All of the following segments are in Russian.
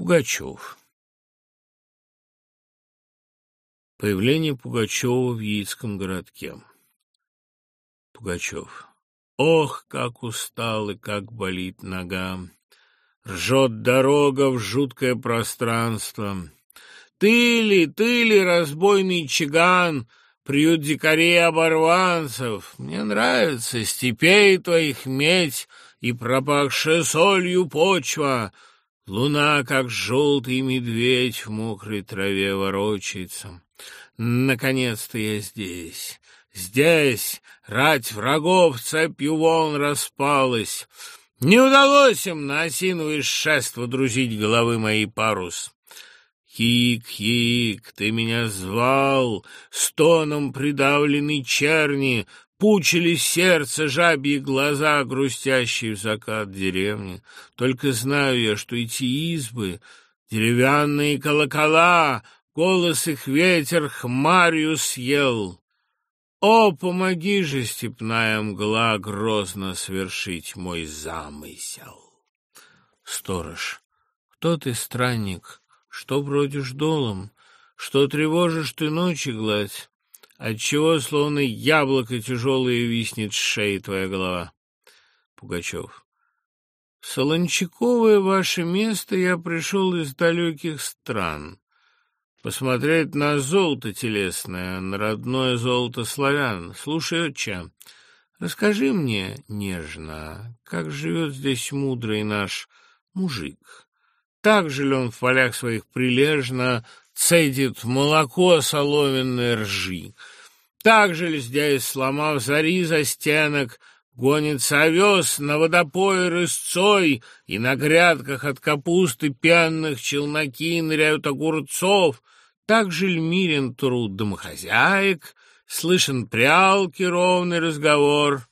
Пугачев Появление Пугачева в Яицком городке Пугачев Ох, как устал и как болит нога! Ржет дорога в жуткое пространство. Ты ли, ты ли, разбойный чиган, приют дикарей оборванцев? Мне нравится степей твоих медь и пропахшая солью почва — Луна, как желтый медведь, в мокрой траве ворочается. Наконец-то я здесь. Здесь рать врагов цепью волн распалась. Не удалось им на осиновый шест водрузить головы моей парус. Хик-хик, ты меня звал, стоном придавленный черни, Пучили сердце, жабьи глаза, грустящие в закат деревни. Только знаю я, что эти избы, деревянные колокола, голос их ветер хмарью съел. О, помоги же, степная мгла, грозно свершить мой замысел. Сторож, кто ты, странник, что бродишь долом, что тревожишь ты ночи гладь? Отчего, словно яблоко тяжелое, виснет с шеи твоя голова? Пугачев. Солончаковое ваше место я пришел из далеких стран. Посмотреть на золото телесное, на родное золото славян. Слушай, отче, расскажи мне нежно, как живет здесь мудрый наш мужик. Так же ли он в полях своих прилежно цедит молоко соломенной ржи. Так же ли здесь, сломав зари за стенок, гонится овес на водопое рысцой, и на грядках от капусты пенных челноки ныряют огурцов, так же ли мирен труд домохозяек, слышен прялки ровный разговор.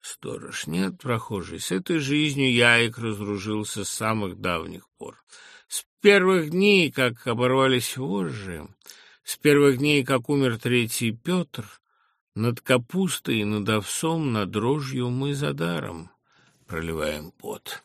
Сторож, нет, прохожий, с этой жизнью я их разоружился с самых давних пор. Первых дней, как оборвались вожжи, с первых дней, как умер третий Петр, над капустой, над овсом, над дрожью мы за даром проливаем пот.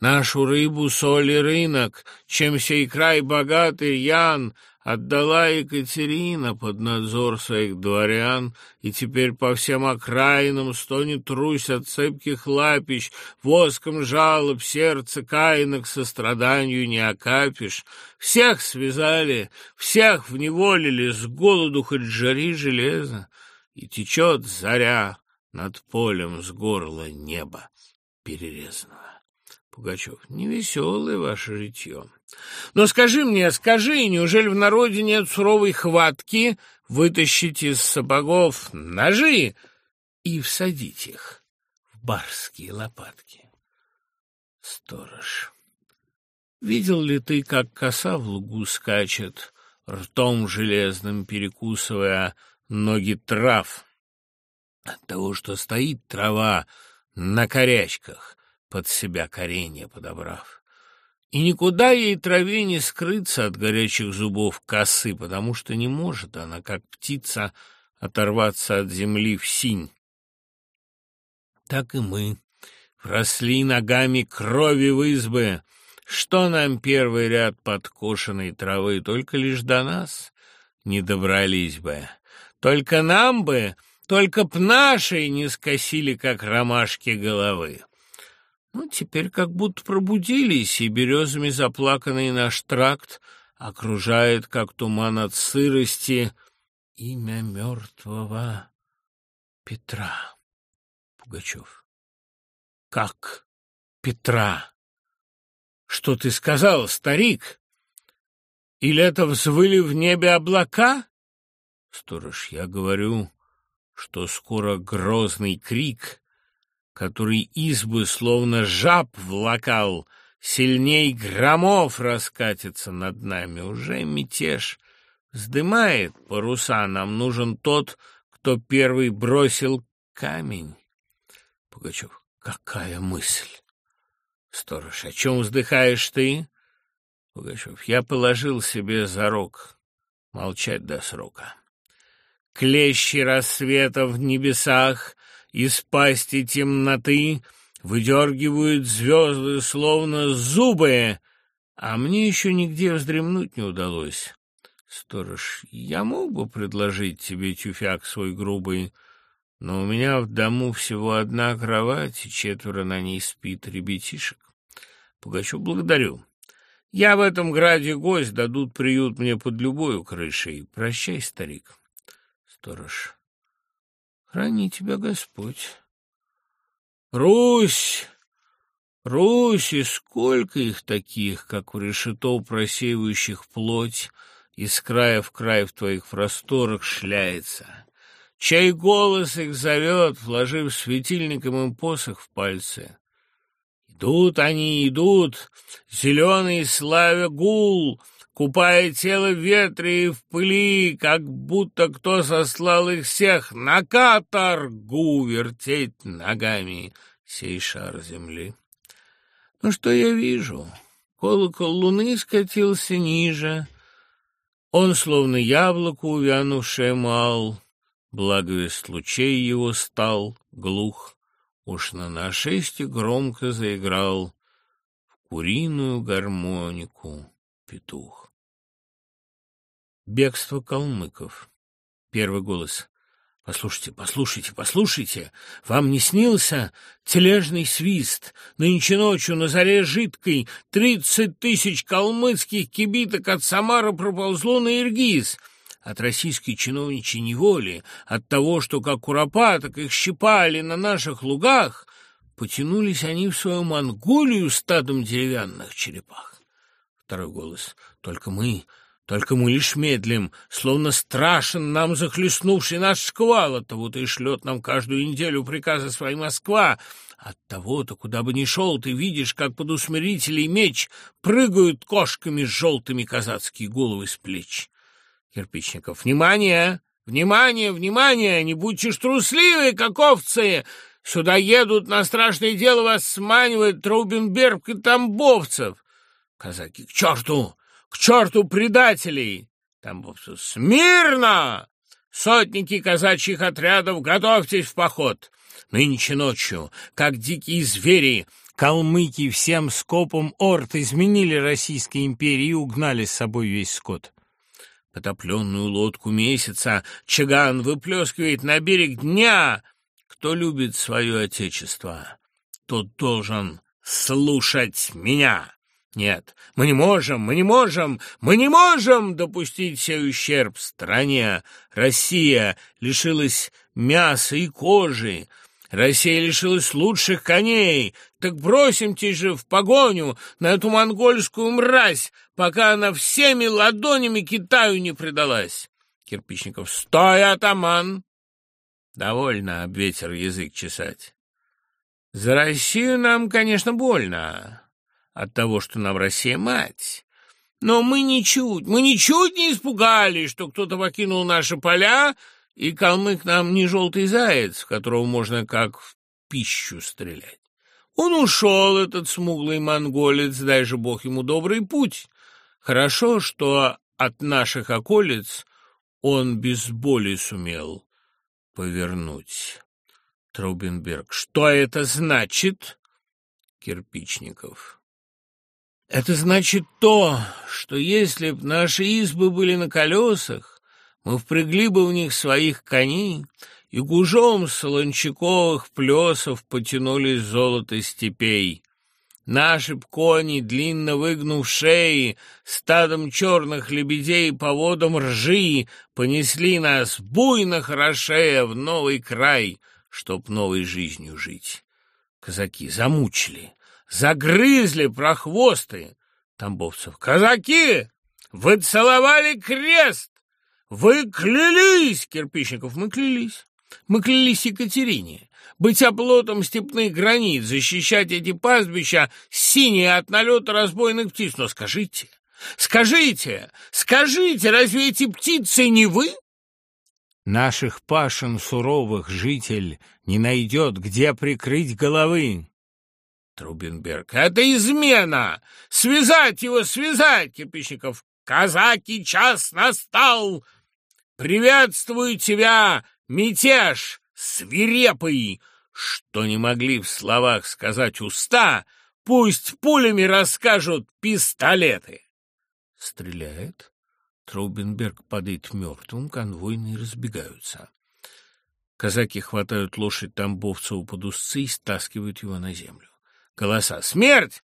Нашу рыбу, соль и рынок, чем сей край богатый Ян, отдала Екатерина под надзор своих дворян, и теперь по всем окраинам стонет Русь от цепких лапищ, воском жалоб сердце каинок состраданию не окапишь. Всех связали, всех вневолили, с голоду хоть жари железо, и течет заря над полем с горла неба перерезанного. Пугачев, невеселое ваше житье. Но скажи мне, скажи, неужели в народе нет суровой хватки вытащить из сапогов ножи и всадить их в барские лопатки? Сторож, видел ли ты, как коса в лугу скачет, ртом железным перекусывая ноги трав? От того, что стоит трава на корячках, под себя коренья подобрав. И никуда ей траве не скрыться от горячих зубов косы, потому что не может она, как птица, оторваться от земли в синь. Так и мы вросли ногами крови в избы. Что нам первый ряд подкошенной травы, только лишь до нас не добрались бы. Только нам бы, только б нашей не скосили, как ромашки головы. Ну, теперь как будто пробудились, и березами заплаканный наш тракт окружает, как туман от сырости, имя мертвого Петра. Пугачев. Как Петра? Что ты сказал, старик? Или это взвыли в небе облака? Сторож, я говорю, что скоро грозный крик — который избы словно жаб влакал, сильней громов раскатится над нами. Уже мятеж вздымает паруса, нам нужен тот, кто первый бросил камень. Пугачев, какая мысль? Сторож, о чем вздыхаешь ты? Пугачев, я положил себе зарок молчать до срока. Клещи рассвета в небесах из пасти темноты выдергивают звезды, словно зубы, а мне еще нигде вздремнуть не удалось. Сторож, я мог бы предложить тебе тюфяк свой грубый, но у меня в дому всего одна кровать, и четверо на ней спит ребятишек. Пугачев, благодарю. Я в этом граде гость, дадут приют мне под любой крышей. Прощай, старик. Сторож, храни тебя Господь. Русь! Русь, и сколько их таких, как в решето просеивающих плоть, из края в край в твоих просторах шляется. Чей голос их зовет, вложив светильником им посох в пальцы. Идут они, идут, зеленый славя гул, купая тело в ветре и в пыли, как будто кто сослал их всех на каторгу вертеть ногами сей шар земли. Ну что я вижу? Колокол луны скатился ниже, он, словно яблоко увянувшее мал, благовест лучей его стал глух, уж на нашесте громко заиграл в куриную гармонику петух. Бегство калмыков. Первый голос. Послушайте, послушайте, послушайте, вам не снился тележный свист? Нынче ночью на заре жидкой тридцать тысяч калмыцких кибиток от Самары проползло на Иргиз. От российской чиновничьей неволи, от того, что как куропаток их щипали на наших лугах, потянулись они в свою Монголию стадом деревянных черепах. Второй голос. Только мы только мы лишь медлим, словно страшен нам захлестнувший наш шквал. От того-то и шлет нам каждую неделю приказы своей Москва. От того-то, куда бы ни шел, ты видишь, как под усмирителей меч прыгают кошками с желтыми казацкие головы с плеч. Кирпичников. Внимание! Внимание! Внимание! Не будьте ж трусливы, как овцы! Сюда едут на страшное дело, вас сманивает Траубенберг и Тамбовцев. Казаки. К черту! К черту предателей! Тамбовцев. Смирно! Сотники казачьих отрядов, готовьтесь в поход! Нынче ночью, как дикие звери, калмыки всем скопом орд изменили Российской империи и угнали с собой весь скот. Потопленную лодку месяца Чаган выплескивает на берег дня. Кто любит свое отечество, тот должен слушать меня. Нет, мы не можем, мы не можем, мы не можем допустить сей ущерб стране. Россия лишилась мяса и кожи. Россия лишилась лучших коней. Так бросимте же в погоню на эту монгольскую мразь, пока она всеми ладонями Китаю не предалась. Кирпичников. Стой, атаман! Довольно об ветер язык чесать. За Россию нам, конечно, больно от того, что нам Россия мать. Но мы ничуть, мы ничуть не испугались, что кто-то покинул наши поля, и калмык нам не желтый заяц, в которого можно как в пищу стрелять. Он ушел, этот смуглый монголец, дай же бог ему добрый путь. Хорошо, что от наших околиц он без боли сумел повернуть. Траубенберг. Что это значит? Кирпичников. Это значит то, что если б наши избы были на колесах, мы впрягли бы в них своих коней, и гужом солончаковых плесов потянулись золото степей. Наши б кони, длинно выгнув шеи, стадом черных лебедей по водам ржи, понесли нас, буйно хорошея, в новый край, чтоб новой жизнью жить. Казаки замучили, Загрызли прохвосты Тамбовцев. Казаки, вы целовали крест! Вы клялись, Кирпичников, мы клялись. Мы клялись Екатерине быть оплотом степных границ, защищать эти пастбища синие от налета разбойных птиц. Но скажите, скажите, скажите, разве эти птицы не вы? Наших пашен суровых житель не найдет, где прикрыть головы. Трубенберг. «Это измена! Связать его, связать!» Кирпичников. «Казаки, час настал! Приветствую тебя, мятеж свирепый!» Что не могли в словах сказать уста, Пусть пулями расскажут пистолеты. Стреляет. Траубенберг падает мертвым, конвойные разбегаются. Казаки хватают лошадь Тамбовцеву под узцы и стаскивают его на землю. Голоса «Смерть!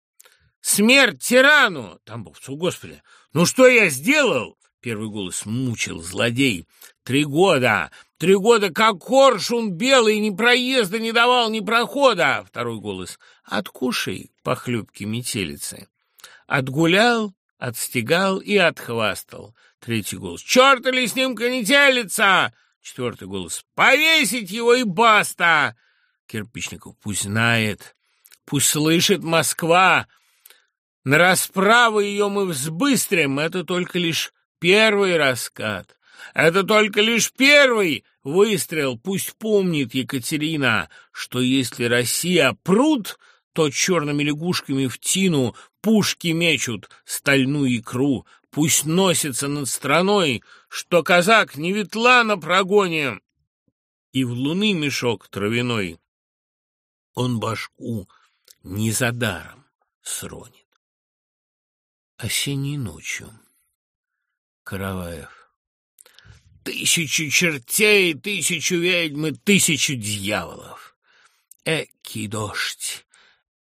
Смерть тирану!» Тамбовцеву «Господи, ну что я сделал?» Первый голос мучил злодей. «Три года! Три года, как коршун белый, ни проезда не давал, ни прохода!» Второй голос. «Откушай, похлебки метелицы!» Отгулял, отстегал и отхвастал. Третий голос. «Черта ли с ним конетелица!» Четвертый голос. «Повесить его и баста!» Кирпичников. «Пусть знает, пусть слышит Москва!» На расправу ее мы взбыстрим, это только лишь первый раскат. Это только лишь первый выстрел. Пусть помнит Екатерина, что если Россия пруд, то черными лягушками в тину пушки мечут стальную икру. Пусть носится над страной, что казак не ветла на прогоне, и в луны мешок травяной он башку не за даром сронит осенней ночью. Караваев. Тысячу чертей, тысячу ведьм и тысячу дьяволов. Экий дождь,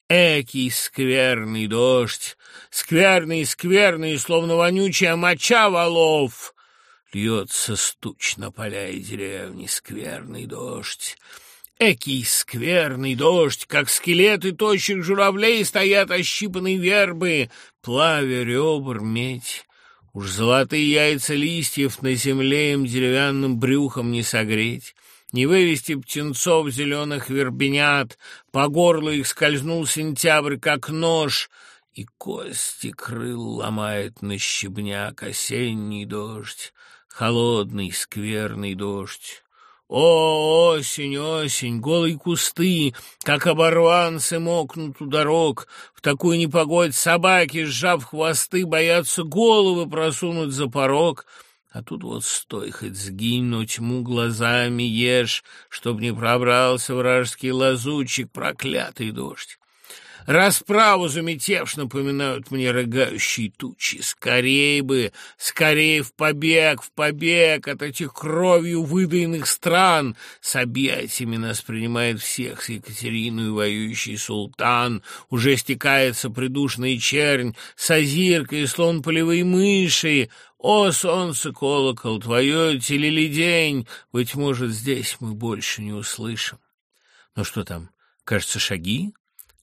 экий скверный дождь, скверный, скверный, словно вонючая моча валов. Льется стуч на поля и деревни, скверный дождь. Экий скверный дождь, как скелеты тощих журавлей стоят ощипанные вербы, плавя ребр медь. Уж золотые яйца листьев на земле им деревянным брюхом не согреть, не вывести птенцов зеленых вербенят, по горлу их скользнул сентябрь, как нож, и кости крыл ломает на щебняк осенний дождь, холодный скверный дождь. О, осень, осень, голые кусты, как оборванцы мокнут у дорог. В такую непогодь собаки, сжав хвосты, боятся головы просунуть за порог. А тут вот стой, хоть сгинь, но тьму глазами ешь, чтоб не пробрался вражеский лазучик, проклятый дождь. Расправу заметевш напоминают мне рыгающие тучи. Скорей бы, скорей в побег, в побег от этих кровью выдаенных стран. С объятиями нас принимает всех с Екатериной воюющий султан. Уже стекается придушный чернь, созирка и слон полевой мыши. О, солнце, колокол, твое телели день, быть может, здесь мы больше не услышим. Ну что там, кажется, шаги?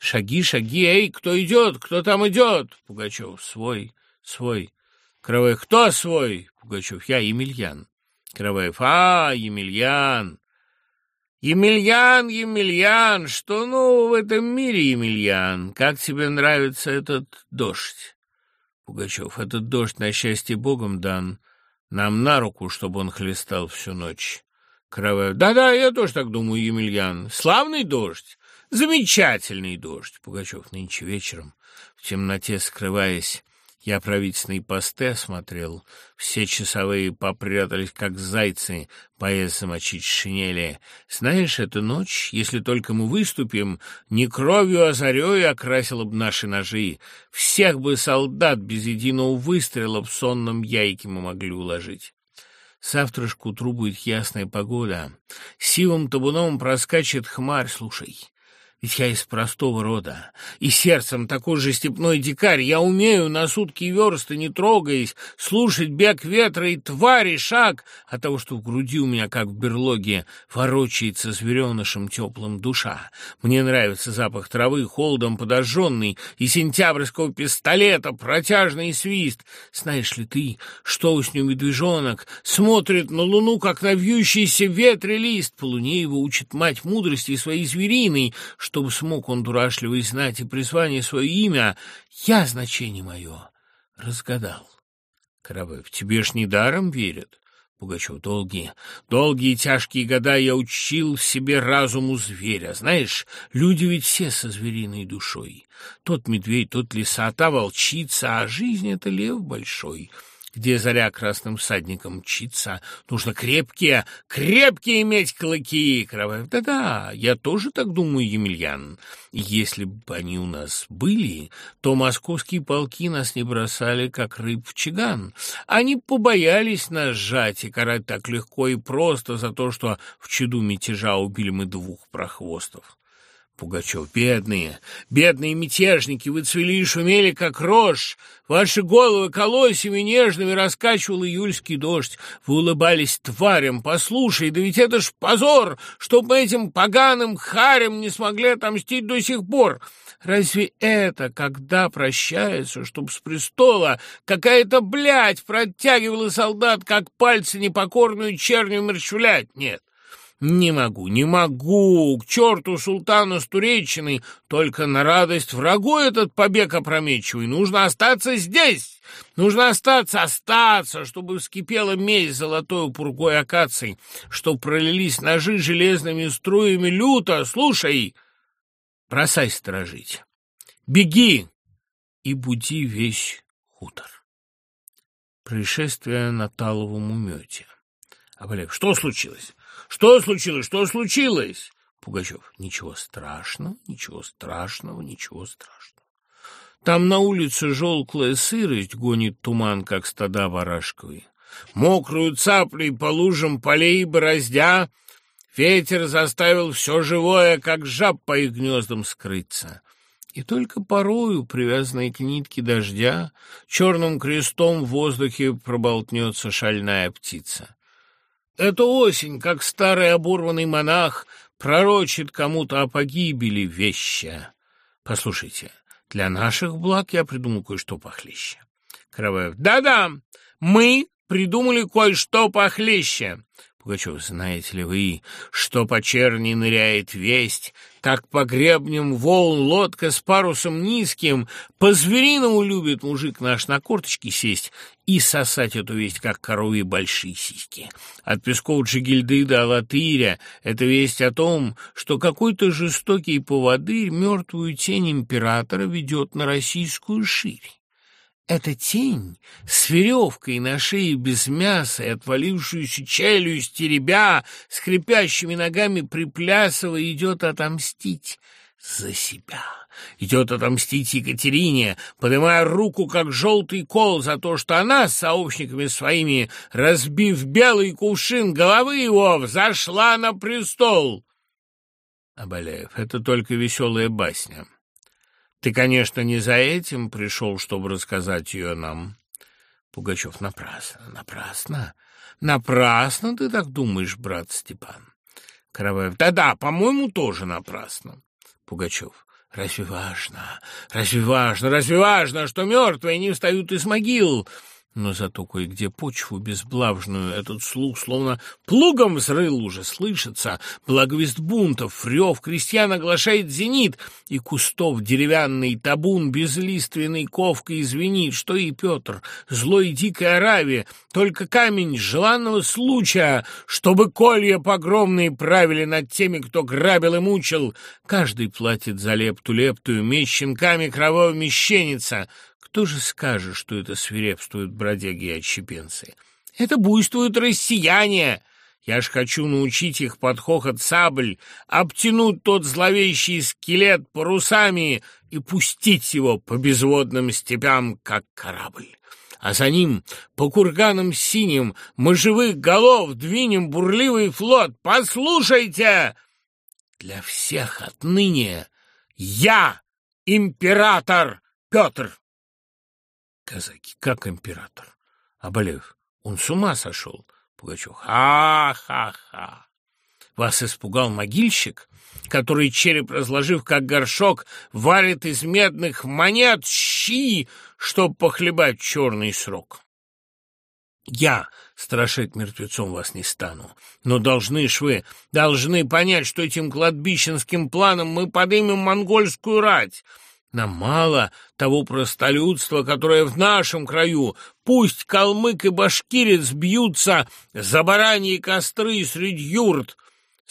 Шаги, шаги, эй, кто идет, кто там идет? Пугачев, свой, свой. Кроваев, кто свой? Пугачев, я, Емельян. Кроваев, а, Емельян. Емельян, Емельян, что нового в этом мире, Емельян? Как тебе нравится этот дождь? Пугачев, этот дождь, на счастье Богом дан, нам на руку, чтобы он хлестал всю ночь. Кроваев, да-да, я тоже так думаю, Емельян. Славный дождь. Замечательный дождь, Пугачев нынче вечером, в темноте скрываясь, я правительственные посты осмотрел, все часовые попрятались, как зайцы, боясь замочить шинели. Знаешь, эту ночь, если только мы выступим, не кровью, а зарей окрасила б наши ножи. Всех бы солдат без единого выстрела в сонном яйке мы могли уложить. Завтра ж к утру будет ясная погода. Сивым табуном проскачет хмарь, слушай. Ведь я из простого рода, и сердцем такой же степной дикарь. Я умею на сутки версты, не трогаясь, слушать бег ветра и твари шаг от того, что в груди у меня, как в берлоге, ворочается зверенышем теплым душа. Мне нравится запах травы, холодом подожженный, и сентябрьского пистолета, протяжный свист. Знаешь ли ты, что усню медвежонок смотрит на луну, как на вьющийся ветре лист? По луне его учит мать мудрости своей звериной, чтобы смог он дурашливый знать и призвание свое имя, я значение мое разгадал. Караваев, тебе ж недаром верят. Пугачев, долгие, долгие тяжкие года я учил себе разуму зверя. Знаешь, люди ведь все со звериной душой. Тот медведь, тот лиса, та волчица, а жизнь — это лев большой. Где заря красным всадником мчится. Нужно крепкие, крепкие иметь клыки. Кровавь. Да-да, я тоже так думаю, Емельян. Если бы они у нас были, то московские полки нас не бросали, как рыб в чиган. Они побоялись нас сжать и карать так легко и просто за то, что в чуду мятежа убили мы двух прохвостов. Пугачев, бедные, бедные мятежники, вы цвели и шумели, как рожь, ваши головы колосьями нежными раскачивал июльский дождь, вы улыбались тварям, послушай, да ведь это ж позор, чтоб мы этим поганым харем не смогли отомстить до сих пор. Разве это, когда прощается, чтоб с престола какая-то блядь протягивала солдат, как пальцы непокорную черню мерчулять? Нет. «Не могу, не могу! К черту султана с Туреччины! Только на радость врагу этот побег опрометчивый! Нужно остаться здесь! Нужно остаться, остаться, чтобы вскипела месть золотой пургой акаций, чтоб пролились ножи железными струями люто! Слушай! Бросай сторожить! Беги и буди весь хутор!» Происшествие на Таловом умете. Что случилось? Что случилось? Что случилось? Пугачев. Ничего страшного, ничего страшного, ничего страшного. Там на улице желклая сырость гонит туман, как стада барашковые. Мокрую цаплей по лужам полей бороздя, ветер заставил все живое, как жаб по их гнездам скрыться. И только порою, привязанной к нитке дождя, черным крестом в воздухе проболтнется шальная птица. Эта осень, как старый оборванный монах, пророчит кому-то о погибели веща. Послушайте, для наших благ я придумал кое-что похлеще. Караваев. Да-да, мы придумали кое-что похлеще. Пугачев, знаете ли вы, что по черни ныряет весть, как по гребням волн лодка с парусом низким, по-звериному любит мужик наш на корточки сесть и сосать эту весть, как коровьи большие сиськи. От песков Джигильды до Алатыря это весть о том, что какой-то жестокий поводырь мертвую тень императора ведет на российскую ширь. Эта тень с веревкой на шее без мяса и отвалившуюся челюсть теребя, скрипящими ногами приплясывая, идет отомстить за себя. Идет отомстить Екатерине, поднимая руку, как желтый кол, за то, что она с сообщниками своими, разбив белый кувшин головы его, взошла на престол. Абаляев, это только веселая басня. Ты, конечно, не за этим пришел, чтобы рассказать ее нам. Пугачев, напрасно, напрасно. Напрасно ты так думаешь, брат Степан. Караваев, да-да, по-моему, тоже напрасно. Пугачев, разве важно, разве важно, разве важно, что мертвые не встают из могил? Но зато кое-где почву безблажную этот слух словно плугом взрыл уже слышится. Благовест бунтов, рев крестьян оглашает зенит, и кустов деревянный табун безлиственной ковкой звенит, что и Петр, злой дикой Аравии, только камень желанного случая, чтобы колья погромные правили над теми, кто грабил и мучил. Каждый платит за лепту лептую, меч щенками кровавая мещеница — кто же скажет, что это свирепствуют бродяги и отщепенцы? Это буйствуют россияне. Я ж хочу научить их под хохот сабль, обтянуть тот зловещий скелет парусами и пустить его по безводным степям, как корабль. А за ним, по курганам синим, мы живых голов двинем бурливый флот. Послушайте! Для всех отныне я император Петр казаки, как император. Абалев, он с ума сошел. Пугачев, ха-ха-ха. Вас испугал могильщик, который, череп разложив, как горшок, варит из медных монет щи, чтоб похлебать черный срок. Я страшить мертвецом вас не стану, но должны ж вы, должны понять, что этим кладбищенским планом мы подымем монгольскую рать, нам мало того простолюдства, которое в нашем краю. Пусть калмык и башкирец бьются за бараньи костры среди юрт.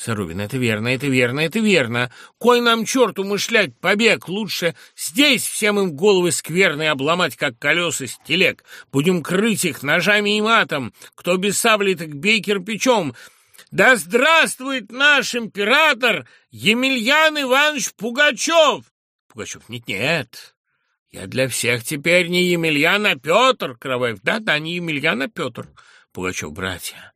Зарубин, это верно, это верно, это верно. Кой нам черт умышлять побег? Лучше здесь всем им головы скверные обломать, как колеса с телег. Будем крыть их ножами и матом. Кто без сабли, так бей кирпичом. Да здравствует наш император Емельян Иванович Пугачев! Пугачев, нет-нет, я для всех теперь не Емельян, а Петр. Кроваев, да-да, не Емельян, а Петр. Пугачев, братья,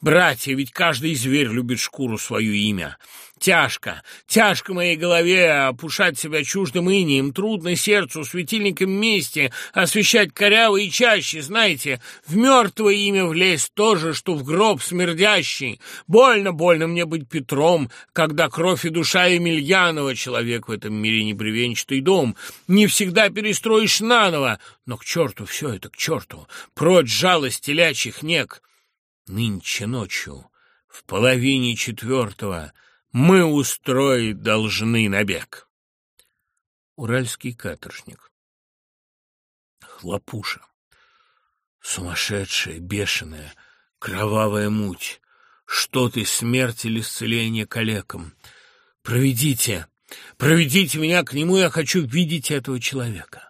Братья, ведь каждый зверь любит шкуру свою имя. Тяжко, тяжко моей голове опушать себя чуждым инием, трудно сердцу светильником месте освещать коряво и чаще, знаете, в мертвое имя влезть тоже, что в гроб смердящий. Больно, больно мне быть Петром, когда кровь и душа Емельянова, человек в этом мире непривенчатый дом, не всегда перестроишь наново, но к черту все это, к черту, прочь жалость телячьих нек, Нынче ночью, в половине четвертого, мы устроить должны набег. Уральский каторжник. Хлопуша. Сумасшедшая, бешеная, кровавая муть. Что ты, смерть или исцеление калекам? Проведите, проведите меня к нему, я хочу видеть этого человека.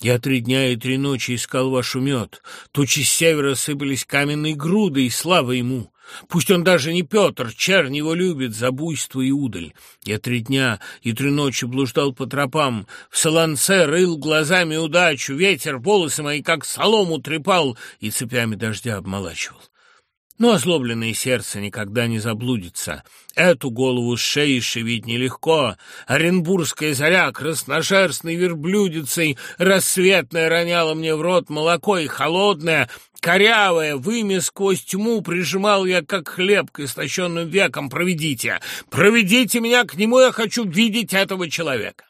Я три дня и три ночи искал вашу мед. Тучи с севера сыпались каменной грудой, и слава ему! Пусть он даже не Петр, чернь его любит за буйство и удаль. Я три дня и три ночи блуждал по тропам, в солонце рыл глазами удачу, ветер волосы мои, как солому, трепал и цепями дождя обмолачивал. Но озлобленное сердце никогда не заблудится. Эту голову с шеи шевить нелегко. Оренбургская заря красношерстной верблюдицей рассветная роняла мне в рот молоко и холодное, корявое, вымя сквозь тьму прижимал я, как хлеб к истощенным векам. Проведите, проведите меня к нему, я хочу видеть этого человека.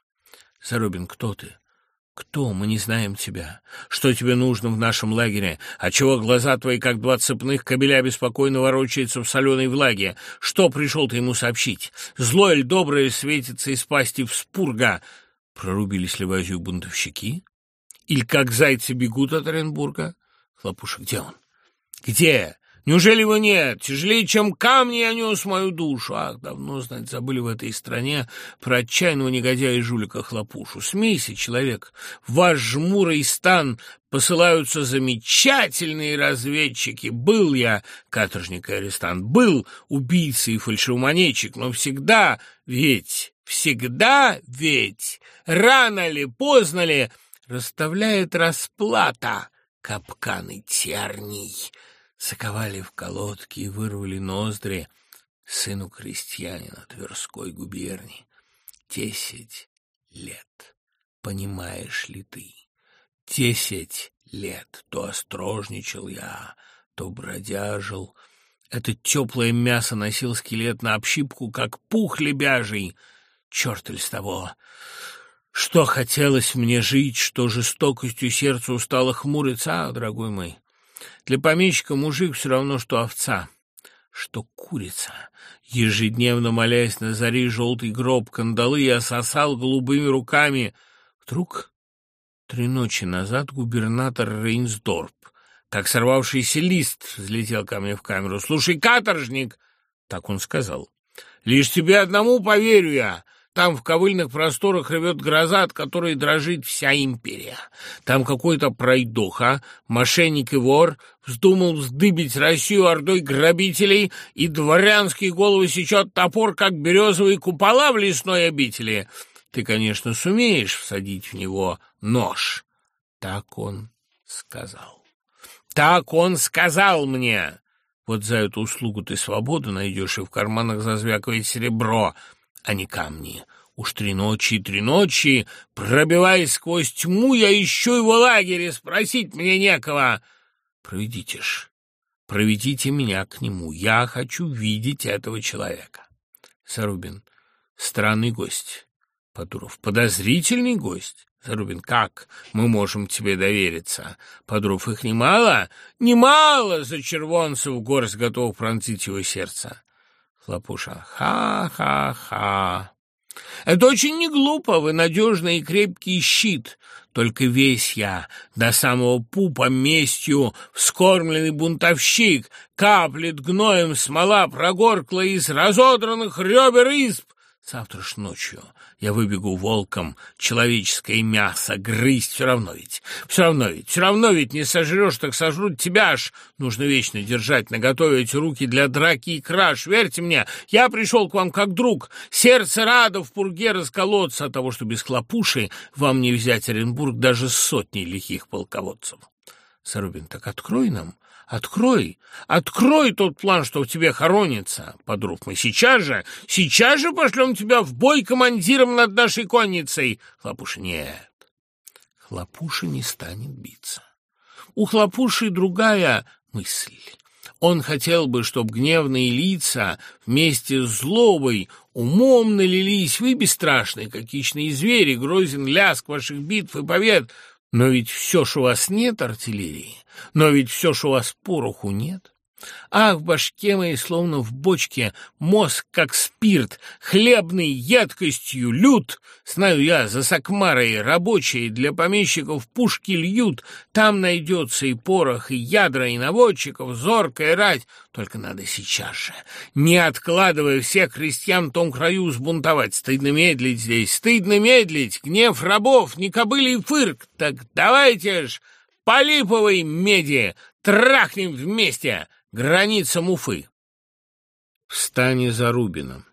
Зарубин, кто ты? «Кто? Мы не знаем тебя. Что тебе нужно в нашем лагере? Отчего глаза твои, как два цепных кобеля, беспокойно ворочаются в соленой влаге? Что пришел ты ему сообщить? Злое или доброе светится из пасти в спурга?» Прорубились ли в Азию бунтовщики? Или как зайцы бегут от Оренбурга? Хлопуша, где он? Где? Неужели его нет? Тяжелее, чем камни я нес мою душу. Ах, давно, знать, забыли в этой стране про отчаянного негодяя и жулика Хлопушу. Смейся, человек, в ваш жмурый стан посылаются замечательные разведчики. Был я каторжник и арестант, был убийца и фальшивомонетчик, но всегда ведь, всегда ведь, рано ли, поздно ли, расставляет расплата капканы терний» заковали в колодки и вырвали ноздри сыну крестьянина Тверской губернии. Десять лет, понимаешь ли ты? Десять лет то острожничал я, то бродяжил. Это теплое мясо носил скелет на общипку, как пух лебяжий. Черт ли с того! Что хотелось мне жить, что жестокостью сердца устало хмуриться, а, дорогой мой, для помещика мужик все равно, что овца, что курица. Ежедневно молясь на заре желтый гроб кандалы, я сосал голубыми руками. Вдруг три ночи назад губернатор Рейнсдорп, как сорвавшийся лист, взлетел ко мне в камеру. «Слушай, каторжник!» — так он сказал. «Лишь тебе одному поверю я. Там в ковыльных просторах ревет гроза, от которой дрожит вся империя. Там какой-то пройдоха, мошенник и вор, вздумал вздыбить Россию ордой грабителей, и дворянские головы сечет топор, как березовые купола в лесной обители. Ты, конечно, сумеешь всадить в него нож. Так он сказал. Так он сказал мне. Вот за эту услугу ты свободу найдешь, и в карманах зазвякивает серебро — а не камни. Уж три ночи три ночи, пробиваясь сквозь тьму, я ищу его лагерь, спросить мне некого. Проведите ж, проведите меня к нему, я хочу видеть этого человека. Зарубин, странный гость. Подуров, подозрительный гость. Зарубин, как мы можем тебе довериться? Подуров, их немало? Немало за червонцев горсть готов пронзить его сердце. Хлопуша. Ха-ха-ха. Это очень не глупо, вы надежный и крепкий щит. только весь я, до самого пупа местью, вскормленный бунтовщик, каплет гноем смола прогоркла из разодранных ребер изб. Завтра ж ночью я выбегу волком, человеческое мясо грызть все равно ведь, все равно ведь, все равно ведь не сожрешь, так сожрут тебя аж. Нужно вечно держать наготове эти руки для драки и краж. Верьте мне, я пришел к вам как друг. Сердце радо в пурге расколоться от того, что без хлопуши вам не взять Оренбург даже сотни лихих полководцев. Сарубин, так открой нам, Открой, открой тот план, что в тебе хоронится, подруг. Мы сейчас же, сейчас же пошлем тебя в бой командиром над нашей конницей. Хлопуша, нет, Хлопуша не станет биться. У Хлопуши другая мысль. Он хотел бы, чтоб гневные лица вместе с злобой умом налились. Вы бесстрашные, как хищные звери, грозен ляск ваших битв и побед. Но ведь все, что у вас нет артиллерии, но ведь все, что у вас пороху нет. Ах, в башке моей, словно в бочке, мозг, как спирт, хлебный, едкостью, лют. Знаю я, за Сакмарой рабочие для помещиков пушки льют. Там найдется и порох, и ядра, и наводчиков, зоркая рать. Только надо сейчас же, не откладывая всех крестьян в том краю, сбунтовать. Стыдно медлить здесь, стыдно медлить. Гнев рабов, не кобыли и фырк. Так давайте ж по липовой меди трахнем вместе!» Граница Муфы. Встань за Рубином.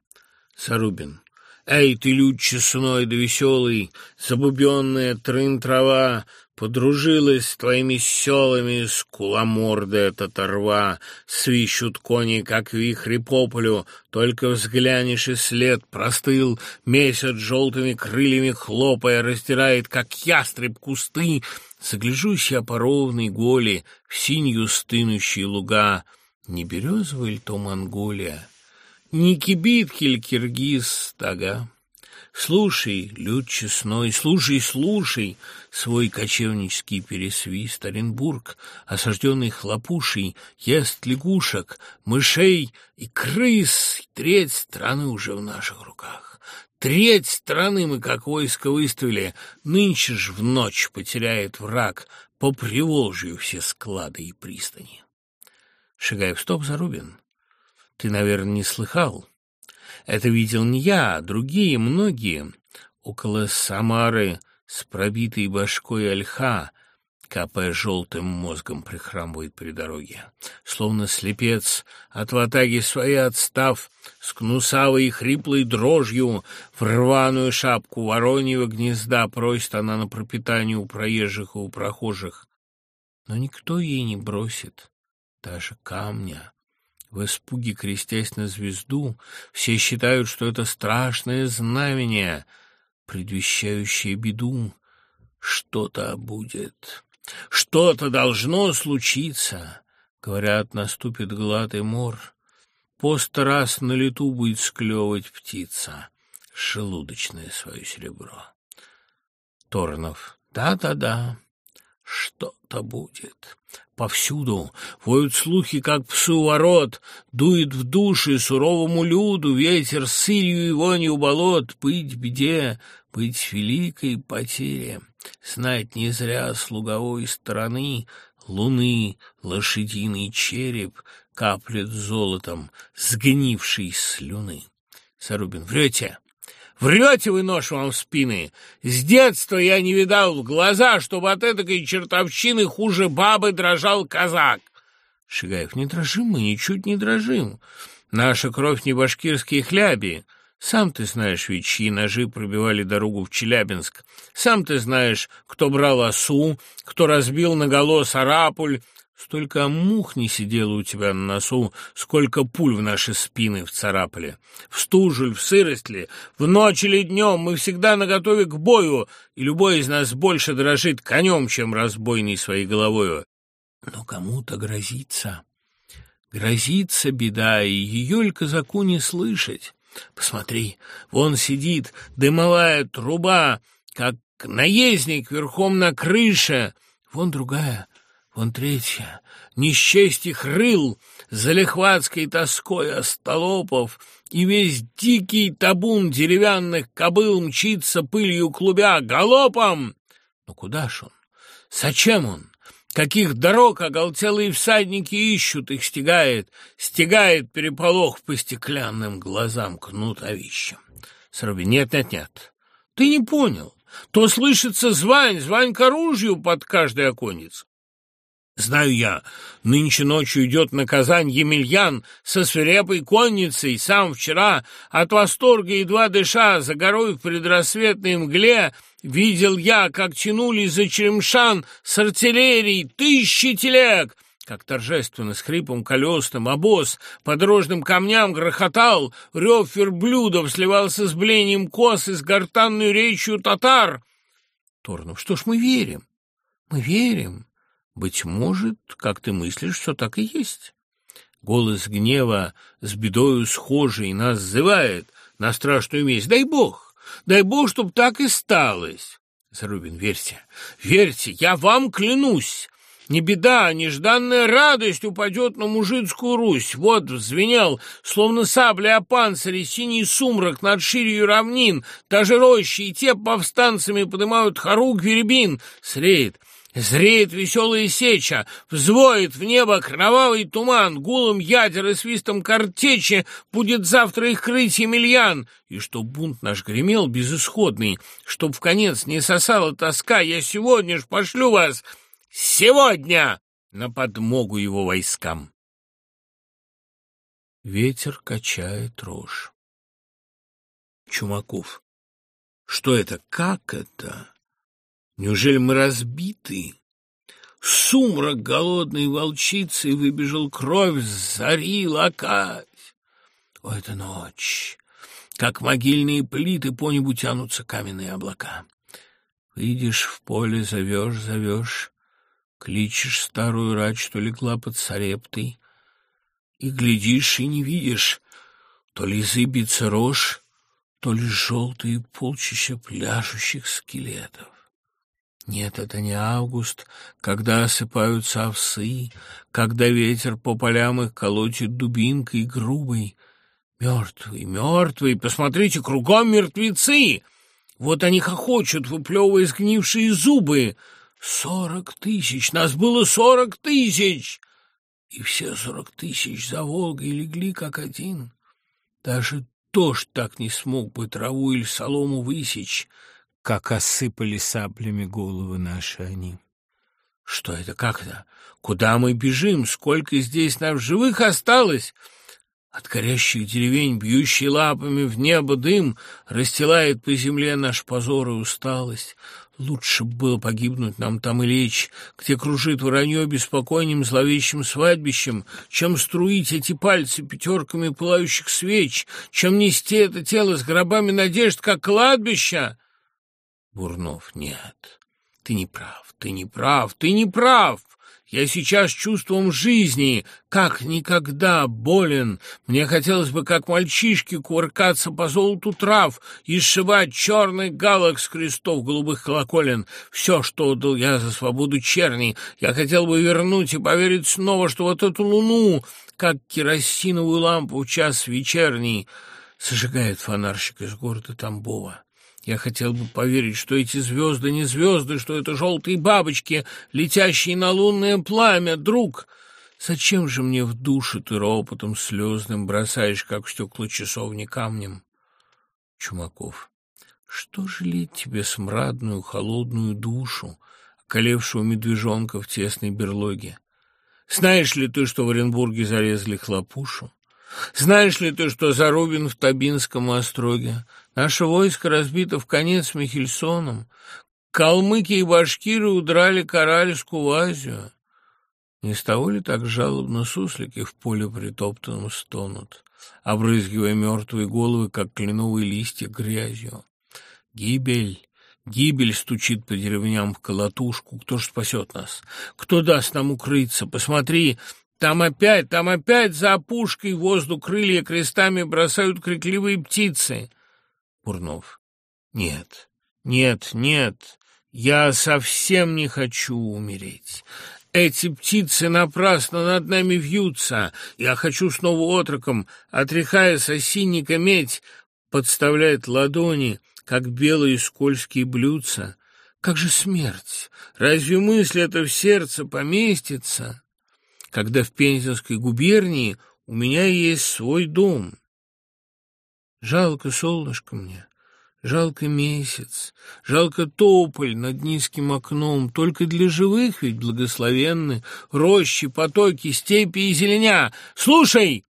Зарубин. Эй, ты, люд честной да веселый, забубенная трын-трава, Подружилась с твоими селами, скуломордая татарва, Свищут кони, как вихри по полю, Только взглянешь, и след простыл, Месяц желтыми крыльями хлопая Растирает, как ястреб, кусты, Загляжусь я по ровной голе В синью стынущие луга, Не березовая ли то Монголия, Не кибитки ли Киргиз, тага? Слушай, люд честной, слушай, слушай свой кочевнический пересвист. Оренбург, осажденный хлопушей, ест лягушек, мышей и крыс. Треть страны уже в наших руках. Треть страны мы, как войско, выставили. Нынче ж в ночь потеряет враг по Приволжью все склады и пристани. Шагай в стоп, Зарубин. Ты, наверное, не слыхал? Это видел не я, а другие, многие. Около Самары с пробитой башкой ольха, капая желтым мозгом, прихрамывает при дороге. Словно слепец, от ватаги своей отстав, с кнусавой и хриплой дрожью в рваную шапку вороньего гнезда просит она на пропитание у проезжих и у прохожих. Но никто ей не бросит даже камня. В испуге, крестясь на звезду, все считают, что это страшное знамение, предвещающее беду. Что-то будет, что-то должно случиться. Говорят, наступит глад мор. Пост раз на лету будет склевывать птица, желудочное свое серебро. Торнов. Да-да-да, что-то будет. Повсюду воют слухи, как псы у ворот, дует в души суровому люду ветер сырью и вонью болот, быть беде, быть великой потере. Знать не зря с луговой стороны луны лошадиный череп каплет золотом сгнившей слюны. Сарубин, врете? Врете вы нож вам в спины. С детства я не видал в глаза, чтобы от этой чертовщины хуже бабы дрожал казак. Шигаев, не дрожим мы, ничуть не дрожим. Наша кровь не башкирские хляби. Сам ты знаешь, ведь чьи ножи пробивали дорогу в Челябинск. Сам ты знаешь, кто брал осу, кто разбил наголо сарапуль, Столько мух не сидело у тебя на носу, сколько пуль в наши спины вцарапали. В стужу в сырость ли, в ночь или днем мы всегда наготове к бою, и любой из нас больше дрожит конем, чем разбойный своей головою. Но кому-то грозится. Грозится беда, и ее ль казаку не слышать. Посмотри, вон сидит дымовая труба, как наездник верхом на крыше. Вон другая, Вон третья, не счесть их рыл, залихватской тоской остолопов, и весь дикий табун деревянных кобыл мчится пылью клубя галопом. Но куда ж он? Зачем он? Каких дорог оголтелые всадники ищут, их стегает, стегает переполох по стеклянным глазам кнутовищем. Сруби, нет, нет, нет, ты не понял. То слышится звань, звань к оружию под каждой оконец. Знаю я, нынче ночью идет на Казань Емельян со свирепой конницей. Сам вчера от восторга едва дыша за горой в предрассветной мгле видел я, как тянулись за Черемшан с артиллерией тысячи телег, как торжественно с хрипом колесным обоз по дорожным камням грохотал, рев верблюдов сливался с блением кос и с гортанной речью татар. Торнов, что ж мы верим? Мы верим. Быть может, как ты мыслишь, что так и есть. Голос гнева с бедою схожий нас зывает на страшную месть. Дай бог, дай бог, чтоб так и сталось. Зарубин, верьте, верьте, я вам клянусь. Не беда, а нежданная радость упадет на мужицкую Русь. Вот взвенел, словно сабля о панцире, синий сумрак над ширью равнин. Даже рощи и те повстанцами поднимают хоруг веребин. Среет, Зреет веселая сеча, взвоет в небо кровавый туман, гулом ядер и свистом картечи будет завтра их крыть Емельян. И чтоб бунт наш гремел безысходный, чтоб в конец не сосала тоска, я сегодня ж пошлю вас, сегодня, на подмогу его войскам. Ветер качает рожь. Чумаков. Что это? Как это? Неужели мы разбиты? Сумрак голодной волчицы выбежал кровь, зари лакать. О, это ночь! Как могильные плиты по небу тянутся каменные облака. Выйдешь в поле, зовешь, зовешь, кличешь старую рать, что легла под сарептой, и глядишь, и не видишь, то ли зыбится рожь, то ли желтые полчища пляшущих скелетов. Нет, это не август, когда осыпаются овсы, когда ветер по полям их колотит дубинкой грубой. Мертвый, мертвый, посмотрите, кругом мертвецы! Вот они хохочут, выплевывая сгнившие зубы. Сорок тысяч, нас было сорок тысяч! И все сорок тысяч за Волгой легли как один. Даже дождь так не смог бы траву или солому высечь, как осыпали саблями головы наши они. Что это, как это? Куда мы бежим? Сколько здесь нам живых осталось? От горящих деревень, бьющий лапами в небо дым, расстилает по земле наш позор и усталость. Лучше бы было погибнуть нам там и лечь, где кружит воронье беспокойным зловещим свадьбищем, чем струить эти пальцы пятерками пылающих свеч, чем нести это тело с гробами надежд, как кладбище. Бурнов, нет, ты не прав, ты не прав, ты не прав. Я сейчас чувством жизни, как никогда, болен. Мне хотелось бы, как мальчишке, кувыркаться по золоту трав и сшивать черных галок с крестов голубых колоколен. Все, что отдал я за свободу черни, я хотел бы вернуть и поверить снова, что вот эту луну, как керосиновую лампу в час вечерний, зажигает фонарщик из города Тамбова. Я хотел бы поверить, что эти звезды не звезды, что это желтые бабочки, летящие на лунное пламя, друг. Зачем же мне в душу ты ропотом слезным бросаешь, как в стекла часовни камнем? Чумаков. Что жалеть тебе смрадную, холодную душу, околевшего медвежонка в тесной берлоге? Знаешь ли ты, что в Оренбурге зарезали хлопушу? Знаешь ли ты, что Зарубин в Табинском остроге? Наше войско разбито в конец Михельсоном. Калмыки и башкиры удрали к Аральску Азию. Не с того ли так жалобно суслики в поле притоптанном стонут, обрызгивая мертвые головы, как кленовые листья, грязью? Гибель, гибель стучит по деревням в колотушку. Кто ж спасет нас? Кто даст нам укрыться? Посмотри, там опять, там опять за опушкой воздух крылья крестами бросают крикливые птицы. Бурнов. Нет, нет, нет, я совсем не хочу умереть. Эти птицы напрасно над нами вьются. Я хочу снова отроком, отряхая с осинника медь, подставляет ладони, как белые скользкие блюдца. Как же смерть? Разве мысль эта в сердце поместится, когда в Пензенской губернии у меня есть свой дом? Жалко солнышко мне, жалко месяц, жалко тополь над низким окном. Только для живых ведь благословенны рощи, потоки, степи и зеленя. Слушай!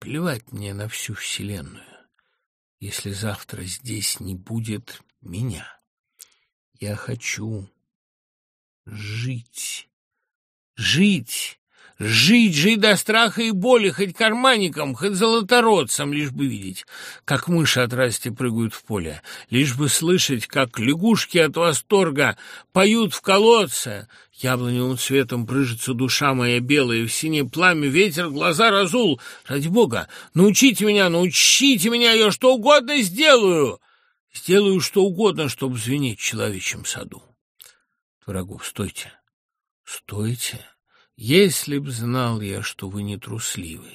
Плевать мне на всю вселенную, если завтра здесь не будет меня. Я хочу жить, жить, жить, жить до страха и боли, хоть карманником, хоть золотородцем, лишь бы видеть, как мыши от расти прыгают в поле, лишь бы слышать, как лягушки от восторга поют в колодце. Яблоневым цветом прыжется душа моя белая, в синее пламя ветер глаза разул. Ради бога, научите меня, научите меня, я что угодно сделаю. Сделаю что угодно, чтобы звенеть в человечьем саду. Врагов, стойте, стойте. Если б знал я, что вы не трусливы,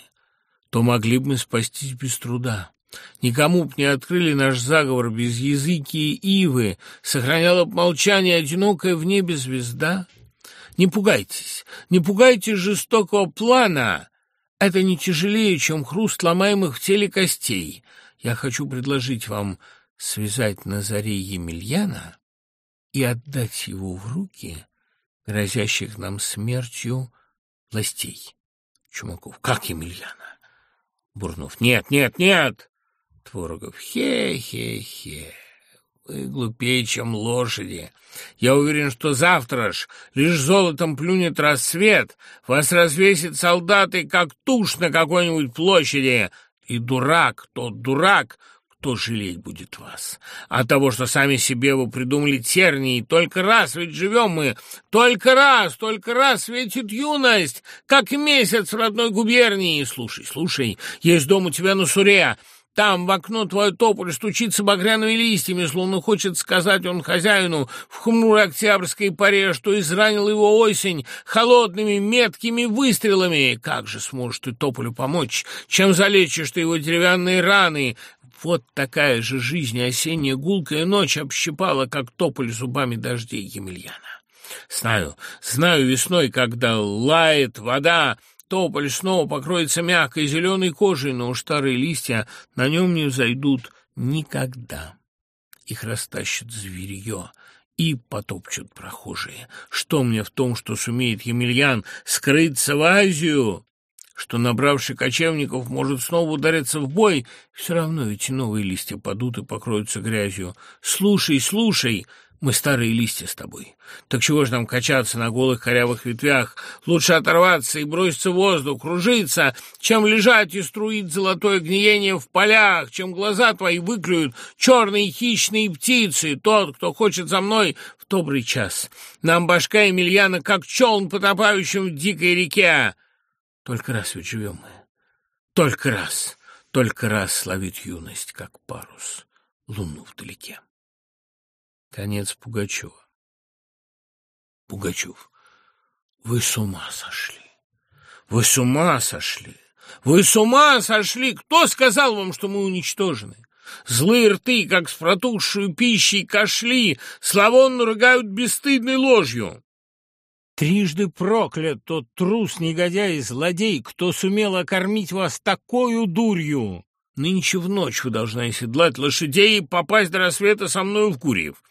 то могли бы мы спастись без труда. Никому б не открыли наш заговор без языки и ивы, сохраняла б молчание одинокая в небе звезда. Не пугайтесь, не пугайтесь жестокого плана. Это не тяжелее, чем хруст ломаемых в теле костей. Я хочу предложить вам связать на заре Емельяна и отдать его в руки грозящих нам смертью властей. Чумаков. Как Емельяна? Бурнов. Нет, нет, нет. Творогов. Хе-хе-хе. Вы глупее, чем лошади. Я уверен, что завтра ж лишь золотом плюнет рассвет, вас развесит солдаты, как тушь на какой-нибудь площади. И дурак, тот дурак, кто жалеть будет вас? От того, что сами себе вы придумали тернии, только раз ведь живем мы, только раз, только раз светит юность, как месяц в родной губернии. Слушай, слушай, есть дом у тебя на Суре, там в окно твое тополь стучится багряными листьями, словно хочет сказать он хозяину в хмурой октябрьской паре, что изранил его осень холодными меткими выстрелами. Как же сможешь ты тополю помочь, чем залечишь ты его деревянные раны? Вот такая же жизнь осенняя гулкая ночь общипала, как тополь зубами дождей Емельяна. Знаю, знаю весной, когда лает вода, тополь снова покроется мягкой зеленой кожей, но уж старые листья на нем не взойдут никогда. Их растащит зверье и потопчут прохожие. Что мне в том, что сумеет Емельян скрыться в Азию? Что, набравший кочевников, может снова удариться в бой, все равно эти новые листья падут и покроются грязью. Слушай, слушай, мы старые листья с тобой. Так чего же нам качаться на голых корявых ветвях? Лучше оторваться и броситься в воздух, кружиться, чем лежать и струить золотое гниение в полях, чем глаза твои выклюют черные хищные птицы. Тот, кто хочет за мной в добрый час. Нам башка Емельяна, как челн, потопающим в дикой реке. Только раз ведь живем мы. Только раз, только раз словит юность, как парус, луну вдалеке. Конец Пугачева. Пугачев, вы с ума сошли. Вы с ума сошли. Вы с ума сошли. Кто сказал вам, что мы уничтожены? Злые рты, как с протухшую пищей, кошли, славонно рыгают бесстыдной ложью. Трижды проклят тот трус, негодяй, злодей, кто сумел окормить вас такою дурью. Нынче в ночь вы должны оседлать лошадей и попасть до рассвета со мною в Гурьев.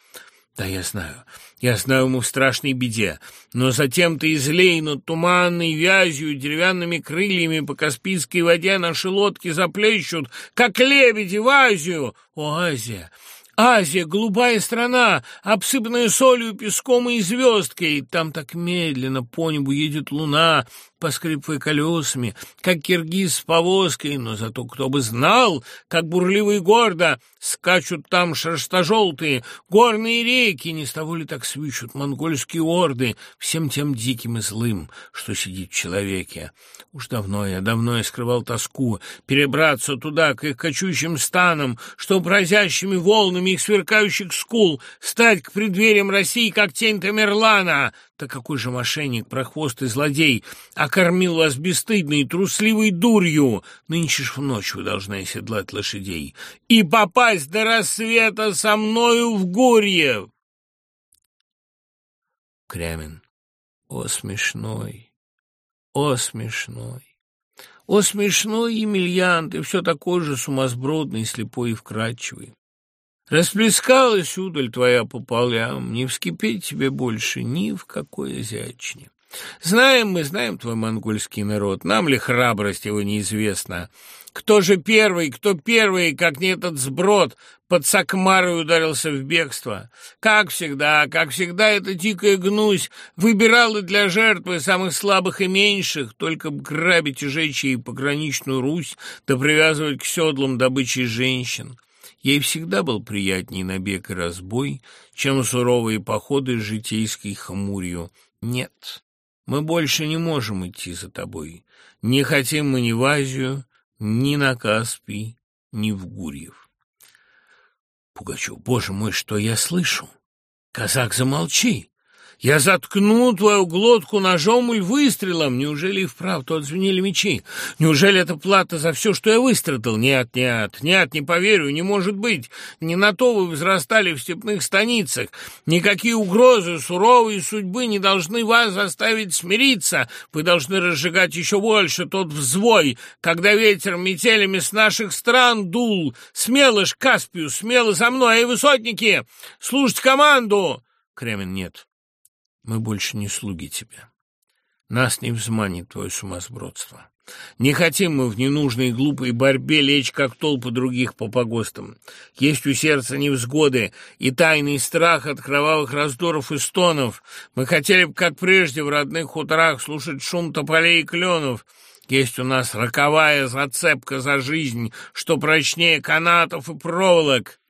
Да, я знаю, я знаю, мы в страшной беде, но затем-то и злей над туманной вязью, деревянными крыльями по Каспийской воде наши лодки заплещут, как лебеди в Азию. О, Азия! Азия, голубая страна, обсыпанная солью, песком и звездкой. Там так медленно по небу едет луна, поскрипывая колесами, как киргиз с повозкой, но зато кто бы знал, как бурливо и гордо скачут там шерстожелтые горные реки, не с того ли так свищут монгольские орды всем тем диким и злым, что сидит в человеке. Уж давно я, давно я скрывал тоску, перебраться туда, к их кочущим станам, что разящими волнами их сверкающих скул, стать к преддвериям России, как тень Тамерлана, да какой же мошенник, прохвост и злодей окормил вас бесстыдной и трусливой дурью! Нынче ж в ночь вы должны оседлать лошадей и попасть до рассвета со мною в Гурьев!» Крямин. О, смешной, о, смешной. О, смешной Емельян, ты все такой же сумасбродный, слепой и вкрадчивый. Расплескалась удаль твоя по полям, не вскипеть тебе больше ни в какой озячне. Знаем мы, знаем твой монгольский народ, нам ли храбрость его неизвестна. Кто же первый, кто первый, как не этот сброд, под Сакмарой ударился в бегство? Как всегда, как всегда, эта дикая гнусь выбирала для жертвы самых слабых и меньших, только грабить и жечь ей пограничную Русь, да привязывать к седлам добычи женщин. Ей всегда был приятней набег и разбой, чем суровые походы с житейской хмурью. Нет, мы больше не можем идти за тобой. Не хотим мы ни в Азию, ни на Каспий, ни в Гурьев. Пугачев, боже мой, что я слышу? Казак, замолчи. Я заткну твою глотку ножом или выстрелом. Неужели и вправду отзвенели мечи? Неужели это плата за все, что я выстрадал? Нет, нет, нет, не поверю, не может быть. Не на то вы взрастали в степных станицах. Никакие угрозы суровой судьбы не должны вас заставить смириться. Вы должны разжигать еще больше тот взвой, когда ветер метелями с наших стран дул. Смело ж Каспию, смело за мной, эй, высотники! Слушать команду! Кремень нет. Мы больше не слуги тебе. Нас не взманит твое сумасбродство. Не хотим мы в ненужной глупой борьбе лечь, как толпы других по погостам. Есть у сердца невзгоды и тайный страх от кровавых раздоров и стонов. Мы хотели бы, как прежде, в родных хуторах слушать шум тополей и кленов. Есть у нас роковая зацепка за жизнь, что прочнее канатов и проволок.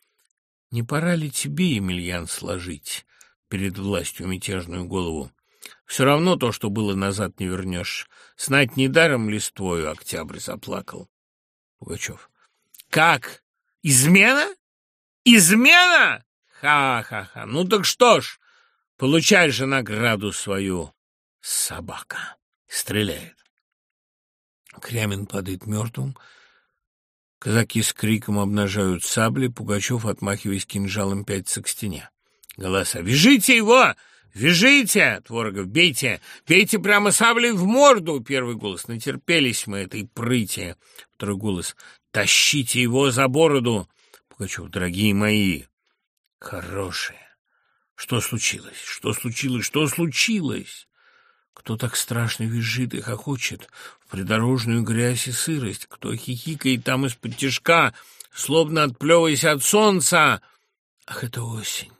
Не пора ли тебе, Емельян, сложить перед властью мятежную голову. Все равно то, что было назад, не вернешь. Знать недаром листвою октябрь заплакал. Пугачев. Как? Измена? Измена? Ха-ха-ха. Ну так что ж, получай же награду свою. Собака. Стреляет. Крямин падает мертвым. Казаки с криком обнажают сабли, Пугачев, отмахиваясь кинжалом, пятится к стене. Голоса. «Вяжите его! Вяжите!» Творогов. «Бейте! Бейте прямо саблей в морду!» Первый голос. «Натерпелись мы этой прыти!» Второй голос. «Тащите его за бороду!» Пугачев. «Дорогие мои!» «Хорошие!» «Что случилось? Что случилось? Что случилось?» Кто так страшно визжит и хохочет в придорожную грязь и сырость? Кто хихикает там из-под тяжка, словно отплевываясь от солнца? Ах, это осень!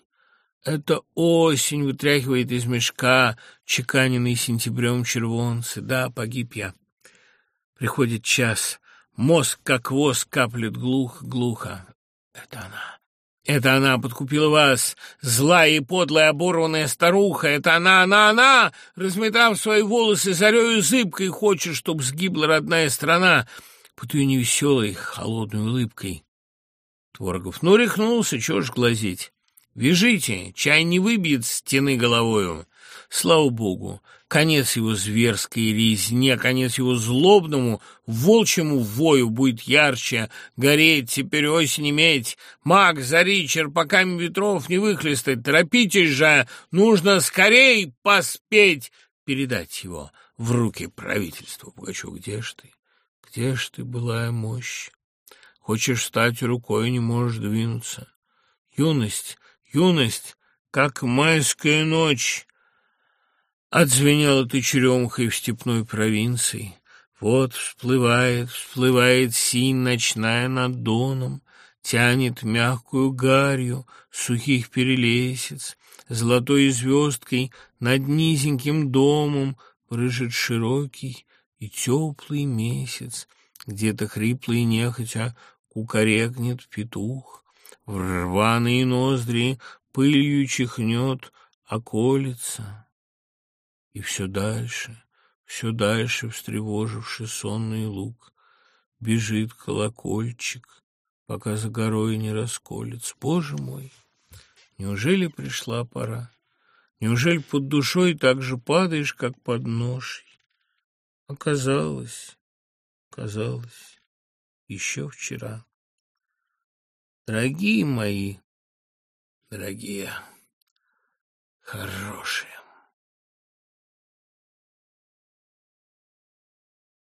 Это осень вытряхивает из мешка чеканенный сентябрем червонцы. Да, погиб я. Приходит час. Мозг, как воз, каплет глухо-глухо. Это она. Это она подкупила вас, злая и подлая оборванная старуха. Это она, она, она, разметав свои волосы зарею зыбкой, хочет, чтоб сгибла родная страна под ее невеселой, холодной улыбкой. Творогов, ну, рехнулся, чего ж глазеть. Вяжите, чай не выбьет стены головою. Слава богу, конец его зверской резне, конец его злобному, волчьему вою будет ярче, гореть, теперь осень иметь. Маг, зари, черпаками ветров не выхлестать, торопитесь же, нужно скорей поспеть передать его в руки правительства. Пугачев, где ж ты? Где ж ты, былая мощь? Хочешь стать рукой, не можешь двинуться. Юность Юность, как майская ночь, отзвенела ты черемухой в степной провинции. Вот всплывает, всплывает синь ночная над доном, тянет мягкую гарью сухих перелесец, золотой звездкой над низеньким домом брыжет широкий и теплый месяц, где-то хриплый нехотя кукарекнет петух, в рваные ноздри пылью чихнет околица. И все дальше, все дальше, встревоживший сонный луг, бежит колокольчик, пока за горой не расколется. Боже мой, неужели пришла пора? Неужели под душой так же падаешь, как под ношей? Оказалось, оказалось, еще вчера. Дорогие мои, дорогие, хорошие.